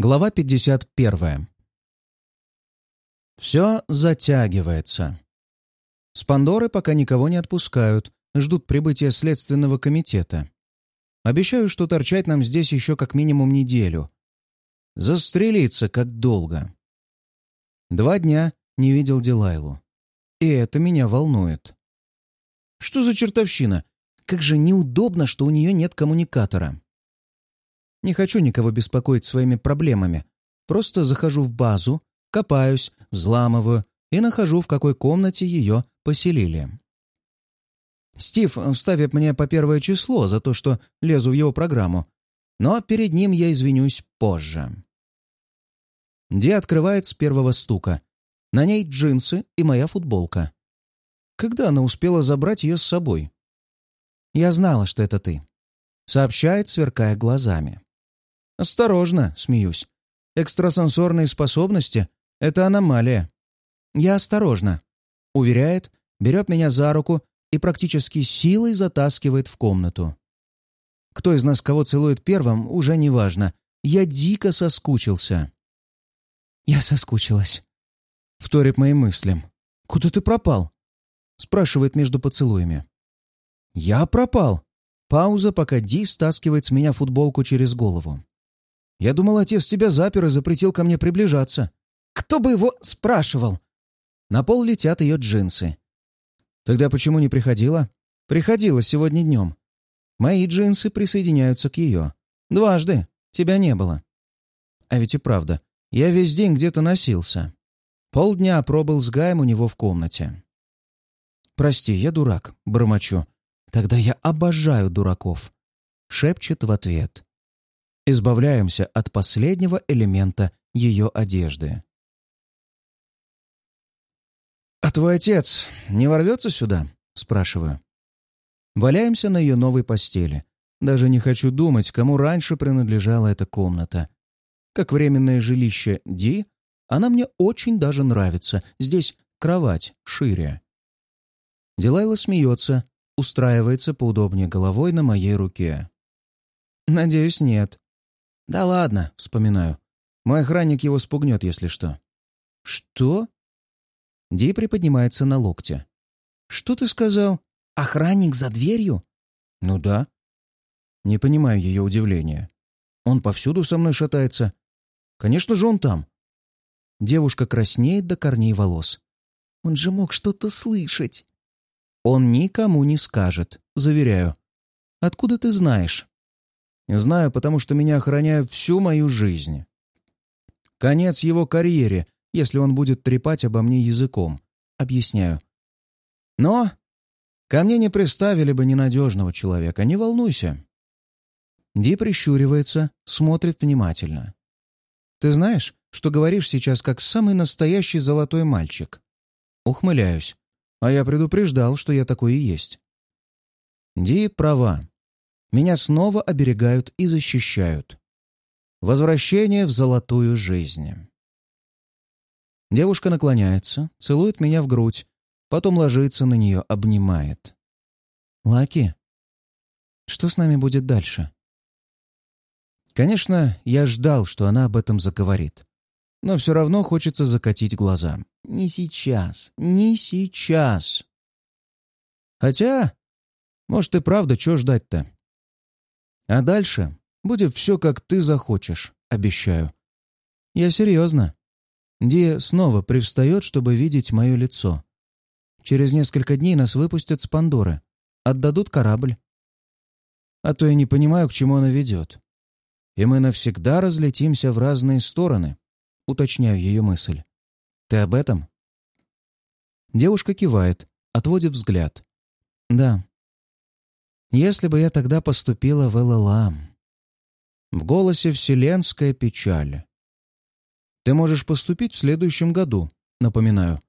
Глава 51. Все затягивается. С Пандоры пока никого не отпускают, ждут прибытия Следственного комитета. Обещаю, что торчать нам здесь еще как минимум неделю. Застрелиться как долго. Два дня не видел Дилайлу. И это меня волнует. Что за чертовщина? Как же неудобно, что у нее нет коммуникатора. Не хочу никого беспокоить своими проблемами. Просто захожу в базу, копаюсь, взламываю и нахожу, в какой комнате ее поселили. Стив вставит мне по первое число за то, что лезу в его программу, но перед ним я извинюсь позже. Ди открывает с первого стука. На ней джинсы и моя футболка. Когда она успела забрать ее с собой? «Я знала, что это ты», — сообщает, сверкая глазами. «Осторожно», — смеюсь. «Экстрасенсорные способности — это аномалия». «Я осторожно», — уверяет, берет меня за руку и практически силой затаскивает в комнату. Кто из нас кого целует первым, уже не важно. Я дико соскучился. «Я соскучилась», — вторит моим мыслям. «Куда ты пропал?» — спрашивает между поцелуями. «Я пропал?» Пауза, пока Ди стаскивает с меня футболку через голову. Я думал, отец тебя запер и запретил ко мне приближаться. Кто бы его спрашивал? На пол летят ее джинсы. Тогда почему не приходила? Приходила сегодня днем. Мои джинсы присоединяются к ее. Дважды. Тебя не было. А ведь и правда. Я весь день где-то носился. Полдня пробыл с Гаем у него в комнате. «Прости, я дурак», — бормочу. «Тогда я обожаю дураков», — шепчет в ответ избавляемся от последнего элемента ее одежды. «А твой отец не ворвется сюда?» — спрашиваю. Валяемся на ее новой постели. Даже не хочу думать, кому раньше принадлежала эта комната. Как временное жилище Ди, она мне очень даже нравится. Здесь кровать шире. Дилайла смеется, устраивается поудобнее головой на моей руке. «Надеюсь, нет», «Да ладно», — вспоминаю. «Мой охранник его спугнет, если что». «Что?» Ди приподнимается на локте. «Что ты сказал? Охранник за дверью?» «Ну да». Не понимаю ее удивления. «Он повсюду со мной шатается. Конечно же, он там». Девушка краснеет до корней волос. «Он же мог что-то слышать». «Он никому не скажет, заверяю». «Откуда ты знаешь?» Знаю, потому что меня охраняют всю мою жизнь. Конец его карьере, если он будет трепать обо мне языком. Объясняю. Но ко мне не приставили бы ненадежного человека, не волнуйся. Ди прищуривается, смотрит внимательно. «Ты знаешь, что говоришь сейчас как самый настоящий золотой мальчик?» Ухмыляюсь. А я предупреждал, что я такой и есть. Ди права. Меня снова оберегают и защищают. Возвращение в золотую жизнь. Девушка наклоняется, целует меня в грудь, потом ложится на нее, обнимает. «Лаки, что с нами будет дальше?» Конечно, я ждал, что она об этом заговорит. Но все равно хочется закатить глаза. Не сейчас, не сейчас. Хотя, может и правда, что ждать-то? А дальше будет все, как ты захочешь, обещаю. Я серьезно. Ди снова привстает, чтобы видеть мое лицо. Через несколько дней нас выпустят с Пандоры. Отдадут корабль. А то я не понимаю, к чему она ведет. И мы навсегда разлетимся в разные стороны, уточняю ее мысль. Ты об этом? Девушка кивает, отводит взгляд. Да, если бы я тогда поступила в ЛЛА. В голосе вселенская печаль. Ты можешь поступить в следующем году, напоминаю.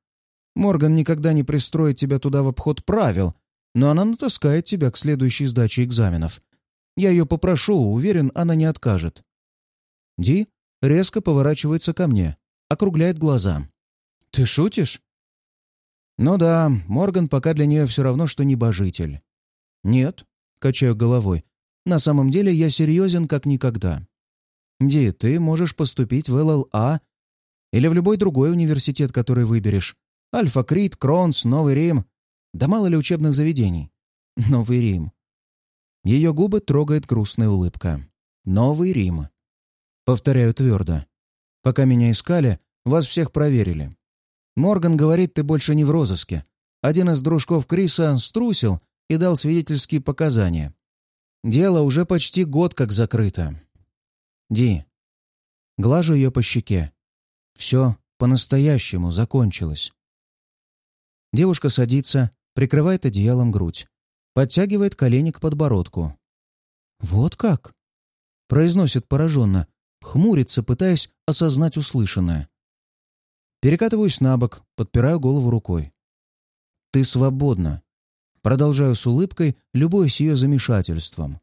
Морган никогда не пристроит тебя туда в обход правил, но она натаскает тебя к следующей сдаче экзаменов. Я ее попрошу, уверен, она не откажет. Ди резко поворачивается ко мне, округляет глаза. «Ты шутишь?» «Ну да, Морган пока для нее все равно, что небожитель». «Нет, Качаю головой. На самом деле я серьезен как никогда. Ди, ты можешь поступить в ЛЛА или в любой другой университет, который выберешь. Альфа-Крит, Кронс, Новый Рим. Да мало ли учебных заведений. Новый Рим. Ее губы трогает грустная улыбка. Новый Рим. Повторяю твердо. Пока меня искали, вас всех проверили. Морган говорит, ты больше не в розыске. Один из дружков Криса струсил и дал свидетельские показания. Дело уже почти год как закрыто. Ди. Глажу ее по щеке. Все по-настоящему закончилось. Девушка садится, прикрывает одеялом грудь, подтягивает колени к подбородку. «Вот как?» — произносит пораженно, хмурится, пытаясь осознать услышанное. Перекатываюсь на бок, подпираю голову рукой. «Ты свободна!» Продолжаю с улыбкой, любуясь ее замешательством.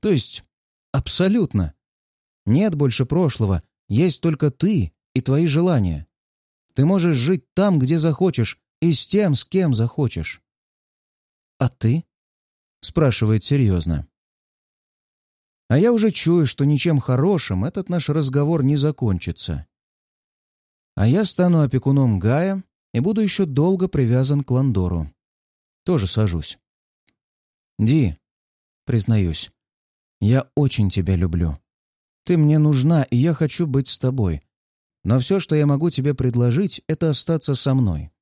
«То есть, абсолютно. Нет больше прошлого, есть только ты и твои желания. Ты можешь жить там, где захочешь, и с тем, с кем захочешь». «А ты?» — спрашивает серьезно. А я уже чую, что ничем хорошим этот наш разговор не закончится. А я стану опекуном Гая и буду еще долго привязан к Ландору. Тоже сажусь. Ди, признаюсь, я очень тебя люблю. Ты мне нужна, и я хочу быть с тобой. Но все, что я могу тебе предложить, это остаться со мной.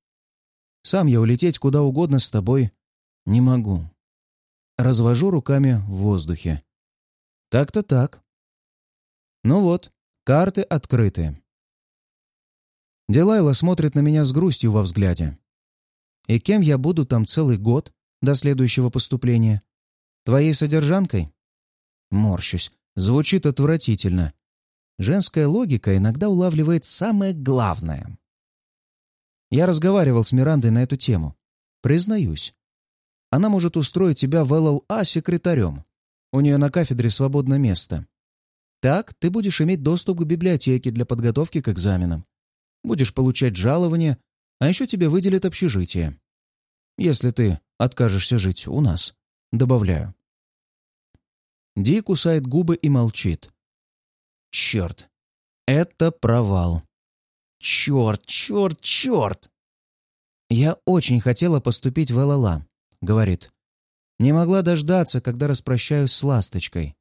Сам я улететь куда угодно с тобой не могу. Развожу руками в воздухе. Так-то так. Ну вот, карты открыты. Делайла смотрит на меня с грустью во взгляде. И кем я буду там целый год до следующего поступления? Твоей содержанкой? Морщусь. Звучит отвратительно. Женская логика иногда улавливает самое главное. Я разговаривал с Мирандой на эту тему. Признаюсь. Она может устроить тебя в ЛЛА секретарем. У нее на кафедре свободное место. Так ты будешь иметь доступ к библиотеке для подготовки к экзаменам. Будешь получать жалование, а еще тебе выделят общежитие. Если ты откажешься жить у нас, добавляю. Ди кусает губы и молчит. Черт, это провал. Черт, черт, черт! Я очень хотела поступить в ЛЛА, говорит. Не могла дождаться, когда распрощаюсь с ласточкой.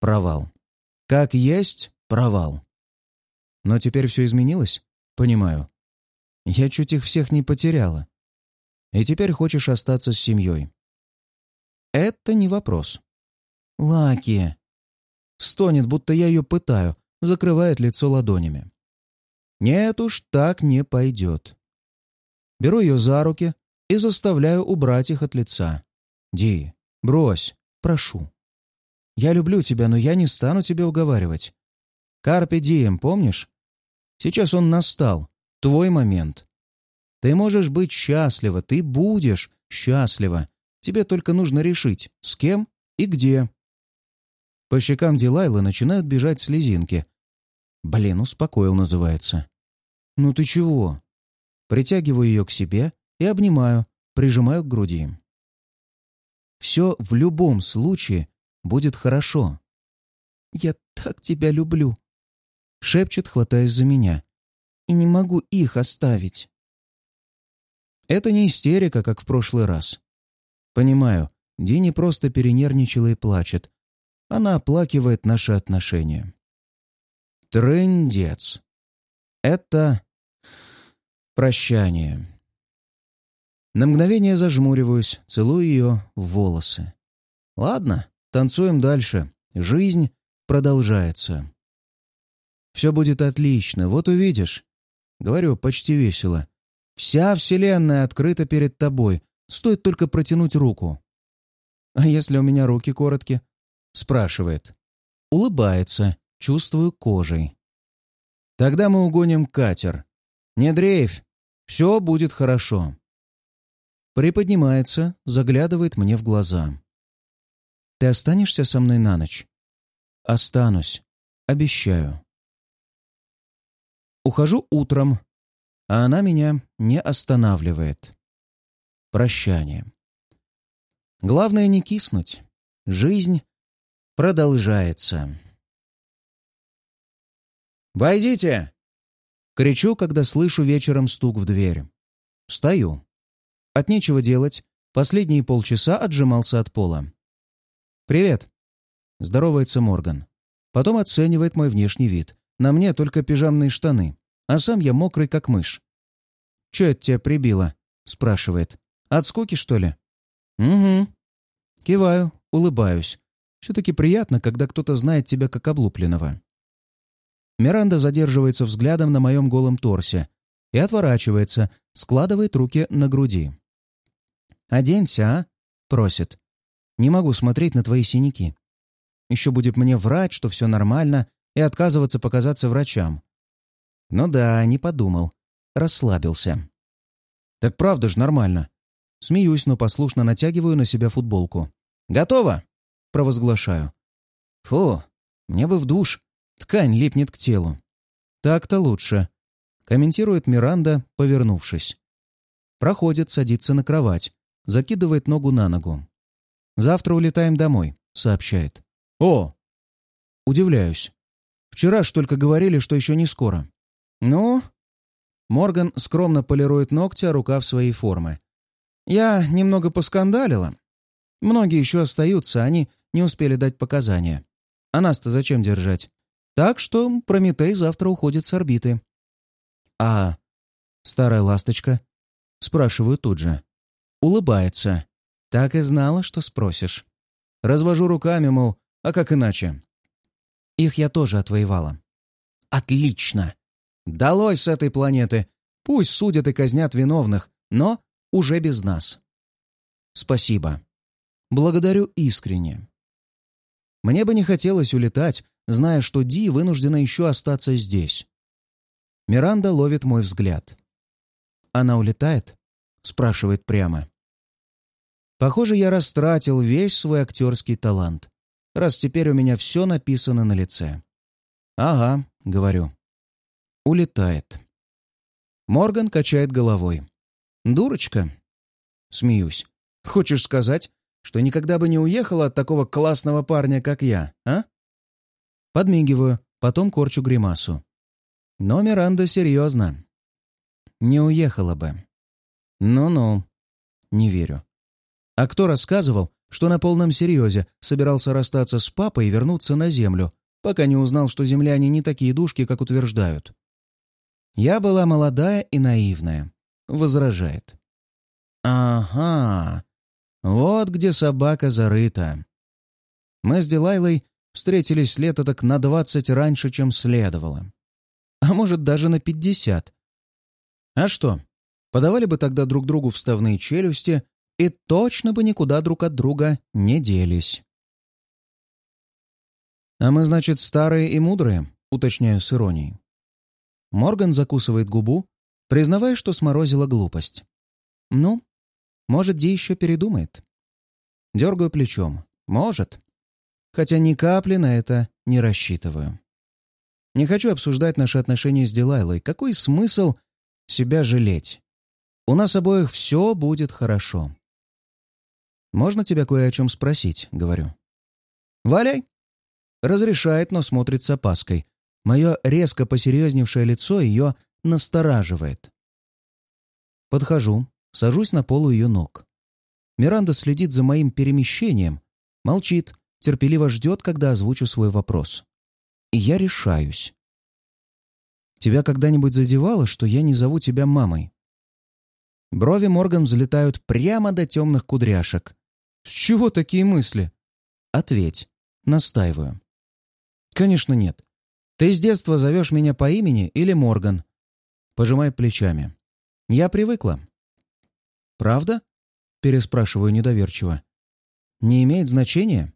Провал. Как есть провал. Но теперь все изменилось? Понимаю. Я чуть их всех не потеряла. И теперь хочешь остаться с семьей. Это не вопрос. Лаки. Стонет, будто я ее пытаю, закрывает лицо ладонями. Нет уж, так не пойдет. Беру ее за руки и заставляю убрать их от лица. Ди, брось, прошу. Я люблю тебя, но я не стану тебя уговаривать. Карпе дием, помнишь? Сейчас он настал. Твой момент. Ты можешь быть счастлива, ты будешь счастлива. Тебе только нужно решить, с кем и где. По щекам Дилайлы начинают бежать слезинки. Блин, успокоил, называется. Ну ты чего? Притягиваю ее к себе и обнимаю, прижимаю к груди. Все в любом случае будет хорошо. «Я так тебя люблю», — шепчет, хватаясь за меня. «И не могу их оставить». Это не истерика, как в прошлый раз. Понимаю, Дини просто перенервничала и плачет. Она оплакивает наши отношения. Трындец. Это прощание. На мгновение зажмуриваюсь, целую ее в волосы. Ладно, танцуем дальше. Жизнь продолжается. Все будет отлично, вот увидишь. Говорю почти весело. Вся вселенная открыта перед тобой. Стоит только протянуть руку. А если у меня руки короткие? Спрашивает. Улыбается, чувствую кожей. Тогда мы угоним катер. Не дрейфь, все будет хорошо. Приподнимается, заглядывает мне в глаза. «Ты останешься со мной на ночь?» «Останусь. Обещаю». Ухожу утром, а она меня не останавливает. Прощание. Главное не киснуть. Жизнь продолжается. «Войдите!» Кричу, когда слышу вечером стук в дверь. Встаю. От нечего делать, последние полчаса отжимался от пола. «Привет!» — здоровается Морган. Потом оценивает мой внешний вид. На мне только пижамные штаны, а сам я мокрый, как мышь. «Чё это тебя прибило?» — спрашивает. «От скуки, что ли?» «Угу». Киваю, улыбаюсь. Все-таки приятно, когда кто-то знает тебя как облупленного. Миранда задерживается взглядом на моем голом торсе и отворачивается, складывает руки на груди. «Оденься, а?» — просит. «Не могу смотреть на твои синяки. Еще будет мне врать, что все нормально, и отказываться показаться врачам». Ну да, не подумал. Расслабился. «Так правда ж нормально». Смеюсь, но послушно натягиваю на себя футболку. «Готово!» — провозглашаю. «Фу, мне бы в душ. Ткань липнет к телу. Так-то лучше, комментирует Миранда, повернувшись. Проходит, садится на кровать, закидывает ногу на ногу. «Завтра улетаем домой», — сообщает. «О!» Удивляюсь. «Вчера ж только говорили, что еще не скоро». «Ну?» Морган скромно полирует ногти, а рука в своей формы. «Я немного поскандалила. Многие еще остаются, они не успели дать показания. А нас-то зачем держать? Так что Прометей завтра уходит с орбиты. «А старая ласточка?» Спрашиваю тут же. Улыбается. Так и знала, что спросишь. Развожу руками, мол, а как иначе? Их я тоже отвоевала. Отлично! Долой с этой планеты! Пусть судят и казнят виновных, но уже без нас. Спасибо. Благодарю искренне. Мне бы не хотелось улетать, зная, что Ди вынуждена еще остаться здесь. Миранда ловит мой взгляд. «Она улетает?» — спрашивает прямо. Похоже, я растратил весь свой актерский талант, раз теперь у меня все написано на лице. «Ага», — говорю. «Улетает». Морган качает головой. «Дурочка?» Смеюсь. «Хочешь сказать, что никогда бы не уехала от такого классного парня, как я, а?» Подмигиваю, потом корчу гримасу. Но Миранда серьезно. Не уехала бы. Ну-ну. Не верю. А кто рассказывал, что на полном серьезе собирался расстаться с папой и вернуться на Землю, пока не узнал, что земляне не такие душки, как утверждают? Я была молодая и наивная. Возражает. Ага. Вот где собака зарыта. Мы с Дилайлой встретились лето так на двадцать раньше, чем следовало. А может, даже на пятьдесят. А что, подавали бы тогда друг другу вставные челюсти и точно бы никуда друг от друга не делись. «А мы, значит, старые и мудрые?» — уточняю с иронией. Морган закусывает губу, признавая, что сморозила глупость. «Ну, может, Ди еще передумает?» Дергаю плечом. «Может» хотя ни капли на это не рассчитываю. Не хочу обсуждать наши отношения с Дилайлой. Какой смысл себя жалеть? У нас обоих все будет хорошо. «Можно тебя кое о чем спросить?» — говорю. «Валяй!» Разрешает, но смотрит с опаской. Мое резко посерьезневшее лицо ее настораживает. Подхожу, сажусь на полу ее ног. Миранда следит за моим перемещением, молчит, терпеливо ждет, когда озвучу свой вопрос. И я решаюсь. «Тебя когда-нибудь задевало, что я не зову тебя мамой?» Брови Морган взлетают прямо до темных кудряшек. «С чего такие мысли?» «Ответь. Настаиваю». «Конечно нет. Ты с детства зовешь меня по имени или Морган?» Пожимай плечами. «Я привыкла». «Правда?» — переспрашиваю недоверчиво. «Не имеет значения?»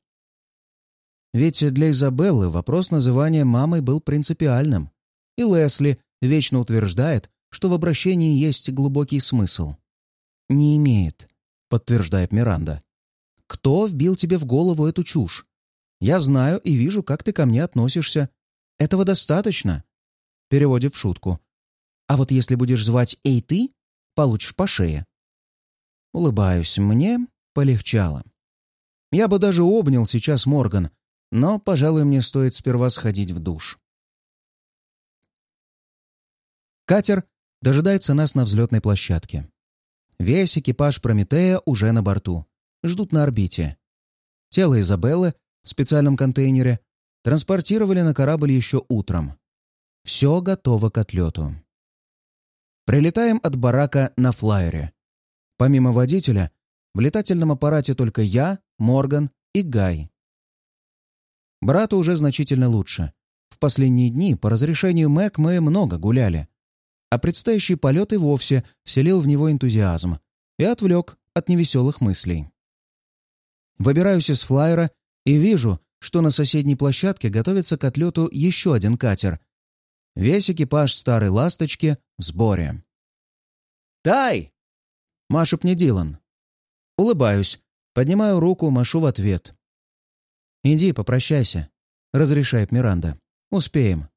Ведь для Изабеллы вопрос называния мамой был принципиальным. И Лесли вечно утверждает, что в обращении есть глубокий смысл. «Не имеет», — подтверждает Миранда. «Кто вбил тебе в голову эту чушь? Я знаю и вижу, как ты ко мне относишься. Этого достаточно». Переводит в шутку. «А вот если будешь звать «Эй, ты», получишь по шее». Улыбаюсь, мне полегчало. Я бы даже обнял сейчас Морган, но, пожалуй, мне стоит сперва сходить в душ. Катер дожидается нас на взлетной площадке. Весь экипаж Прометея уже на борту. Ждут на орбите. Тело Изабеллы в специальном контейнере транспортировали на корабль еще утром. Все готово к отлету. Прилетаем от барака на флайере. Помимо водителя, в летательном аппарате только я, Морган и Гай. Брату уже значительно лучше. В последние дни по разрешению Мэг мы много гуляли. А предстоящий полет и вовсе вселил в него энтузиазм и отвлек от невеселых мыслей. Выбираюсь из флайера и вижу, что на соседней площадке готовится к отлету еще один катер. Весь экипаж старой «Ласточки» в сборе. «Тай!» — машет мне Дилан. Улыбаюсь, поднимаю руку, машу в ответ. «Иди, попрощайся», — разрешает Миранда. «Успеем.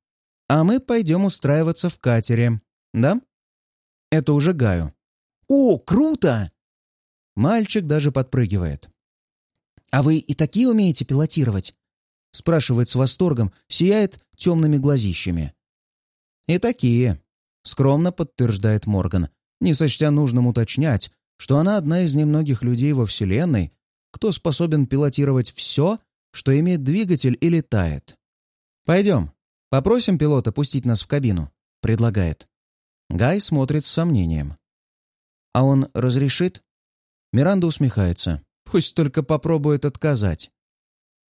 А мы пойдем устраиваться в катере. Да?» Это уже Гаю. «О, круто!» Мальчик даже подпрыгивает. «А вы и такие умеете пилотировать?» Спрашивает с восторгом, сияет темными глазищами. «И такие», — скромно подтверждает Морган, не сочтя нужным уточнять, что она одна из немногих людей во Вселенной, кто способен пилотировать все, что имеет двигатель и летает. «Пойдем, попросим пилота пустить нас в кабину», — предлагает. Гай смотрит с сомнением. «А он разрешит?» Миранда усмехается. Пусть только попробует отказать.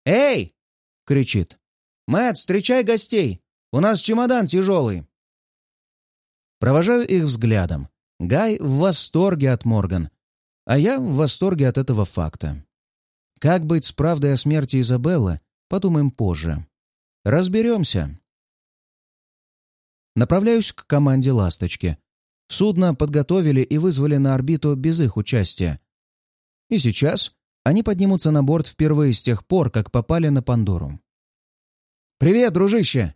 «Эй!» — кричит. «Мэтт, встречай гостей! У нас чемодан тяжелый!» Провожаю их взглядом. Гай в восторге от Морган, а я в восторге от этого факта. Как быть с правдой о смерти Изабеллы, подумаем позже. Разберемся. Направляюсь к команде «Ласточки». Судно подготовили и вызвали на орбиту без их участия. И сейчас они поднимутся на борт впервые с тех пор, как попали на Пандору. «Привет, дружище!»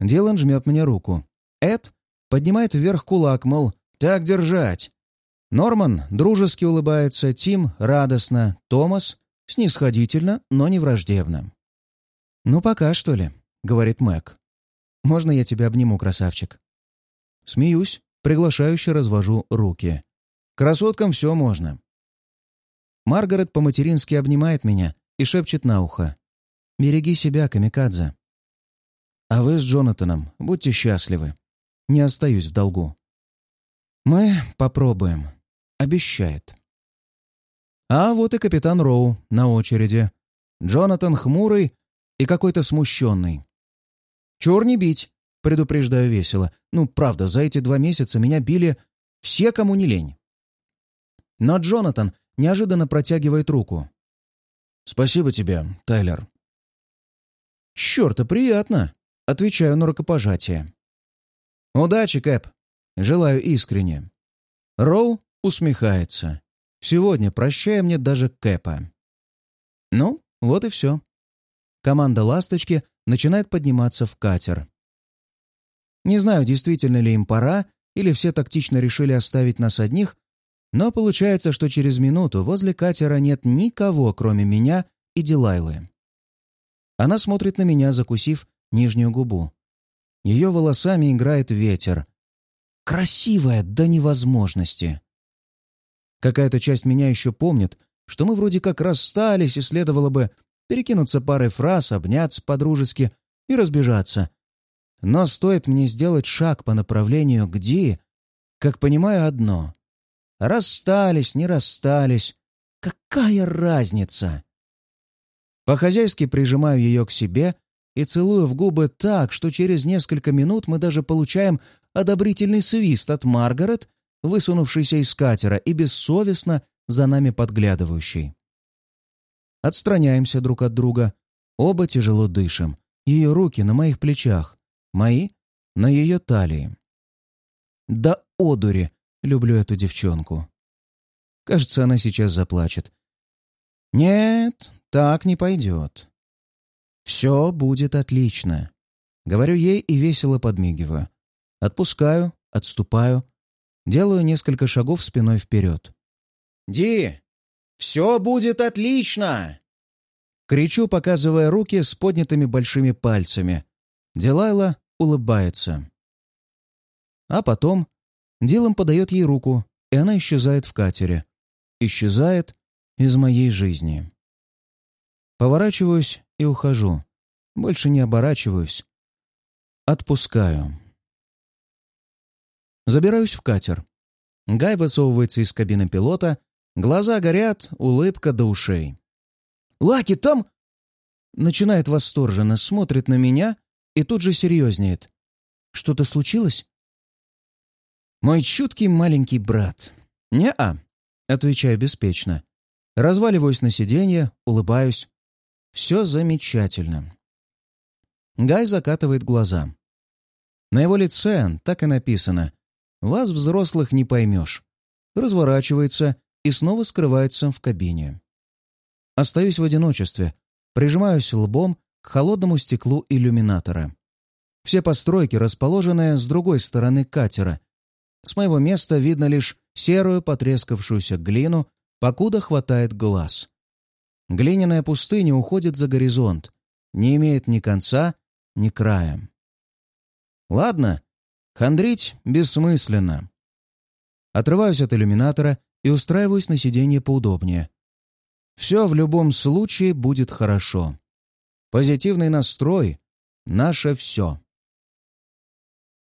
Дилан жмет мне руку. Эд поднимает вверх кулак, мол, так держать. Норман дружески улыбается, Тим радостно, Томас снисходительно, но не враждебно. «Ну, пока, что ли?» — говорит Мэг. «Можно я тебя обниму, красавчик?» Смеюсь, приглашающе развожу руки. «Красоткам все можно. Маргарет по-матерински обнимает меня и шепчет на ухо. «Береги себя, Камикадзе». «А вы с Джонатаном будьте счастливы. Не остаюсь в долгу». «Мы попробуем», — обещает. А вот и капитан Роу на очереди. Джонатан хмурый и какой-то смущенный. «Чур не бить», — предупреждаю весело. «Ну, правда, за эти два месяца меня били все, кому не лень». Но Джонатан неожиданно протягивает руку. «Спасибо тебе, Тайлер». «Черт, а приятно!» — отвечаю на рукопожатие. «Удачи, Кэп! Желаю искренне». Роу усмехается. «Сегодня прощай мне даже Кэпа». Ну, вот и все. Команда «Ласточки» начинает подниматься в катер. Не знаю, действительно ли им пора, или все тактично решили оставить нас одних, но получается, что через минуту возле катера нет никого, кроме меня и Дилайлы. Она смотрит на меня, закусив нижнюю губу. Ее волосами играет ветер. Красивая до невозможности. Какая-то часть меня еще помнит, что мы вроде как расстались, и следовало бы перекинуться парой фраз, обняться по-дружески и разбежаться. Но стоит мне сделать шаг по направлению к Ди, как понимаю одно. Расстались, не расстались. Какая разница? По-хозяйски прижимаю ее к себе и целую в губы так, что через несколько минут мы даже получаем одобрительный свист от Маргарет, высунувшейся из катера и бессовестно за нами подглядывающей. Отстраняемся друг от друга. Оба тяжело дышим. Ее руки на моих плечах. Мои — на ее талии. Да одури Люблю эту девчонку. Кажется, она сейчас заплачет. Нет, так не пойдет. Все будет отлично. Говорю ей и весело подмигиваю. Отпускаю, отступаю. Делаю несколько шагов спиной вперед. «Ди, все будет отлично!» Кричу, показывая руки с поднятыми большими пальцами. Дилайла улыбается. А потом Дилан подает ей руку, и она исчезает в катере. Исчезает из моей жизни. Поворачиваюсь и ухожу. Больше не оборачиваюсь. Отпускаю. Забираюсь в катер. Гай высовывается из кабины пилота, глаза горят, улыбка до ушей. «Лаки, там...» Начинает восторженно, смотрит на меня и тут же серьезнеет. «Что-то случилось?» «Мой чуткий маленький брат». «Не-а», — отвечаю беспечно. Разваливаюсь на сиденье, улыбаюсь. Все замечательно. Гай закатывает глаза. На его лице так и написано «Вас, взрослых, не поймешь». Разворачивается и снова скрывается в кабине. Остаюсь в одиночестве, прижимаюсь лбом к холодному стеклу иллюминатора. Все постройки расположены с другой стороны катера. С моего места видно лишь серую потрескавшуюся глину, покуда хватает глаз. Глиняная пустыня уходит за горизонт, не имеет ни конца, ни края. Ладно, хандрить бессмысленно. Отрываюсь от иллюминатора и устраиваюсь на сиденье поудобнее. Все в любом случае будет хорошо. Позитивный настрой — наше все.